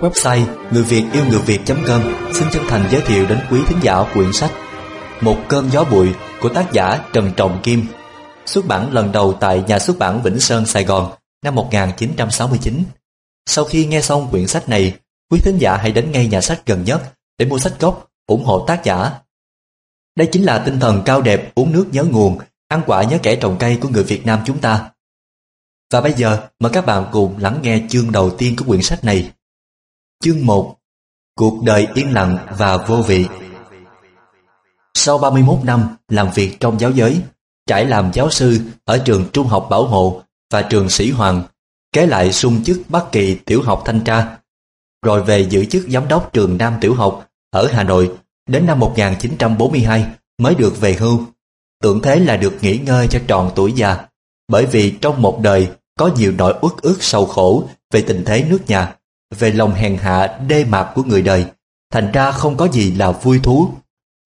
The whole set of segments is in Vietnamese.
Website người Việt yêu người Việt.com xin chân thành giới thiệu đến quý thính giả quyển sách Một cơn gió bụi của tác giả Trần Trọng Kim xuất bản lần đầu tại nhà xuất bản Vĩnh Sơn, Sài Gòn năm 1969. Sau khi nghe xong quyển sách này, quý thính giả hãy đến ngay nhà sách gần nhất để mua sách gốc, ủng hộ tác giả. Đây chính là tinh thần cao đẹp uống nước nhớ nguồn, ăn quả nhớ kẻ trồng cây của người Việt Nam chúng ta. Và bây giờ, mời các bạn cùng lắng nghe chương đầu tiên của quyển sách này. Chương 1 Cuộc đời yên lặng và vô vị Sau 31 năm làm việc trong giáo giới, trải làm giáo sư ở trường Trung học Bảo Hộ và trường Sĩ Hoàng, kế lại sung chức Bắc Kỳ Tiểu học Thanh Tra, rồi về giữ chức giám đốc trường Nam Tiểu học ở Hà Nội đến năm 1942 mới được về hưu. Tưởng thế là được nghỉ ngơi cho tròn tuổi già, bởi vì trong một đời có nhiều nỗi uất ức sầu khổ về tình thế nước nhà, về lòng hèn hạ đê mạc của người đời, thành ra không có gì là vui thú.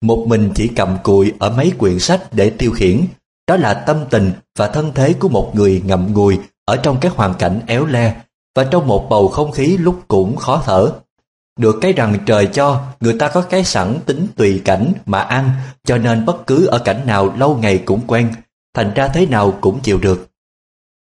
Một mình chỉ cầm cụi ở mấy quyển sách để tiêu khiển, đó là tâm tình và thân thế của một người ngậm ngùi ở trong cái hoàn cảnh éo le và trong một bầu không khí lúc cũng khó thở. Được cái rằng trời cho, người ta có cái sẵn tính tùy cảnh mà ăn, cho nên bất cứ ở cảnh nào lâu ngày cũng quen, thành ra thế nào cũng chịu được.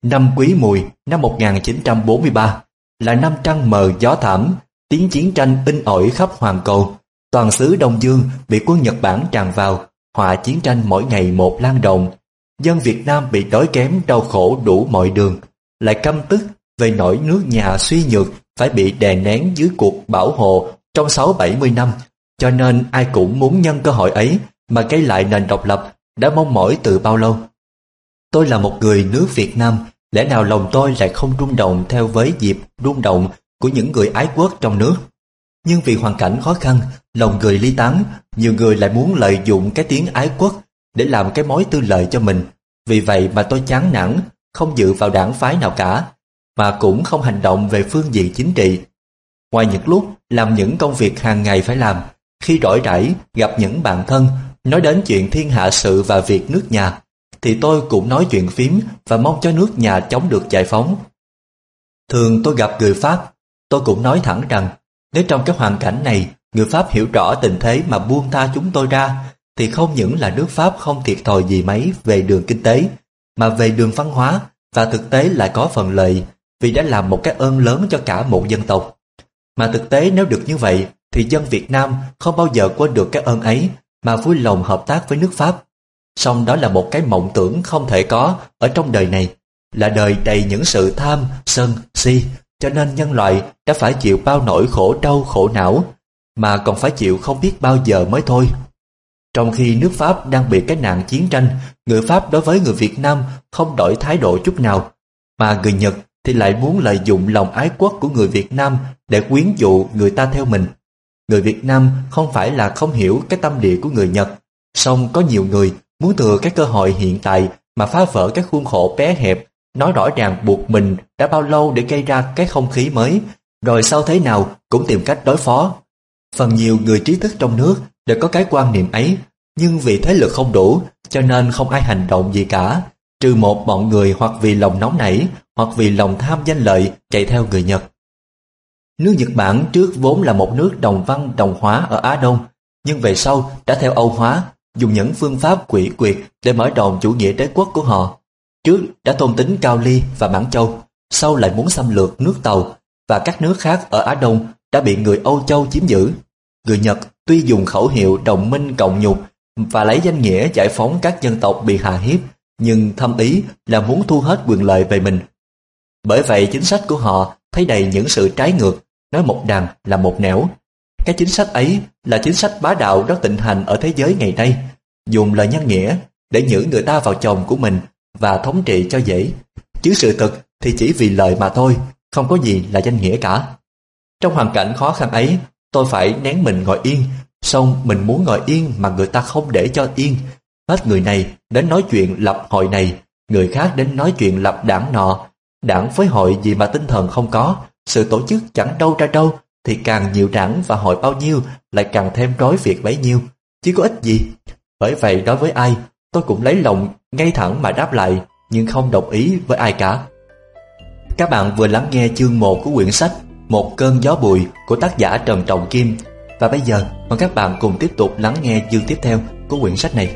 Năm Quý Mùi năm 1943 là năm trăng mờ gió thảm, tiếng chiến tranh in ỏi khắp hoàn cầu. Toàn xứ Đông Dương bị quân Nhật Bản tràn vào, họa chiến tranh mỗi ngày một lan rộng. Dân Việt Nam bị đói kém đau khổ đủ mọi đường, lại căm tức về nỗi nước nhà suy nhược phải bị đè nén dưới cuộc bảo hộ trong 6-70 năm, cho nên ai cũng muốn nhân cơ hội ấy mà gây lại nền độc lập đã mong mỏi từ bao lâu. Tôi là một người nước Việt Nam, lẽ nào lòng tôi lại không rung động theo với dịp rung động của những người ái quốc trong nước. Nhưng vì hoàn cảnh khó khăn, lòng người ly tán, nhiều người lại muốn lợi dụng cái tiếng ái quốc để làm cái mối tư lợi cho mình. Vì vậy mà tôi chán nản, không dự vào đảng phái nào cả, mà cũng không hành động về phương diện chính trị. Ngoài những lúc làm những công việc hàng ngày phải làm, khi rỗi rãi gặp những bạn thân, nói đến chuyện thiên hạ sự và việc nước nhà, thì tôi cũng nói chuyện phím và mong cho nước nhà chống được giải phóng. Thường tôi gặp người Pháp, tôi cũng nói thẳng rằng nếu trong cái hoàn cảnh này người Pháp hiểu rõ tình thế mà buông tha chúng tôi ra thì không những là nước Pháp không thiệt thòi gì mấy về đường kinh tế mà về đường văn hóa và thực tế lại có phần lợi vì đã làm một cái ơn lớn cho cả một dân tộc. Mà thực tế nếu được như vậy thì dân Việt Nam không bao giờ quên được cái ơn ấy mà vui lòng hợp tác với nước Pháp. Song đó là một cái mộng tưởng không thể có ở trong đời này, là đời đầy những sự tham, sân, si, cho nên nhân loại đã phải chịu bao nỗi khổ đau khổ não, mà còn phải chịu không biết bao giờ mới thôi. Trong khi nước Pháp đang bị cái nạn chiến tranh, người Pháp đối với người Việt Nam không đổi thái độ chút nào, mà người Nhật thì lại muốn lợi dụng lòng ái quốc của người Việt Nam để quyến dụ người ta theo mình. Người Việt Nam không phải là không hiểu cái tâm địa của người Nhật, song có nhiều người muốn thừa các cơ hội hiện tại mà phá vỡ các khuôn khổ bé hẹp, nói rõ ràng buộc mình đã bao lâu để gây ra cái không khí mới, rồi sau thế nào cũng tìm cách đối phó. Phần nhiều người trí thức trong nước đều có cái quan niệm ấy, nhưng vì thế lực không đủ, cho nên không ai hành động gì cả, trừ một bọn người hoặc vì lòng nóng nảy, hoặc vì lòng tham danh lợi chạy theo người Nhật. Nước Nhật Bản trước vốn là một nước đồng văn đồng hóa ở Á Đông, nhưng về sau đã theo Âu hóa, dùng những phương pháp quỷ quyệt để mở đòn chủ nghĩa đế quốc của họ. Trước đã thôn tính Cao Ly và Mãn Châu, sau lại muốn xâm lược nước Tàu và các nước khác ở Á Đông đã bị người Âu Châu chiếm giữ. Người Nhật tuy dùng khẩu hiệu đồng minh cộng nhục và lấy danh nghĩa giải phóng các dân tộc bị hà hiếp, nhưng thâm ý là muốn thu hết quyền lợi về mình. Bởi vậy chính sách của họ thấy đầy những sự trái ngược, nói một đằng là một nẻo. Cái chính sách ấy là chính sách bá đạo rất tịnh hành ở thế giới ngày nay, dùng lời nhân nghĩa để nhử người ta vào chồng của mình và thống trị cho dễ. Chứ sự thật thì chỉ vì lời mà thôi, không có gì là danh nghĩa cả. Trong hoàn cảnh khó khăn ấy, tôi phải nén mình ngồi yên, xong mình muốn ngồi yên mà người ta không để cho yên. Hết người này đến nói chuyện lập hội này, người khác đến nói chuyện lập đảng nọ, Đảng với hội gì mà tinh thần không có, sự tổ chức chẳng đâu ra đâu, thì càng nhiều đảng và hội bao nhiêu lại càng thêm rối việc bấy nhiêu, chứ có ích gì. Bởi vậy đối với ai, tôi cũng lấy lòng ngay thẳng mà đáp lại, nhưng không đồng ý với ai cả. Các bạn vừa lắng nghe chương 1 của quyển sách Một cơn gió bụi của tác giả Trần Trọng Kim. Và bây giờ, mời các bạn cùng tiếp tục lắng nghe chương tiếp theo của quyển sách này.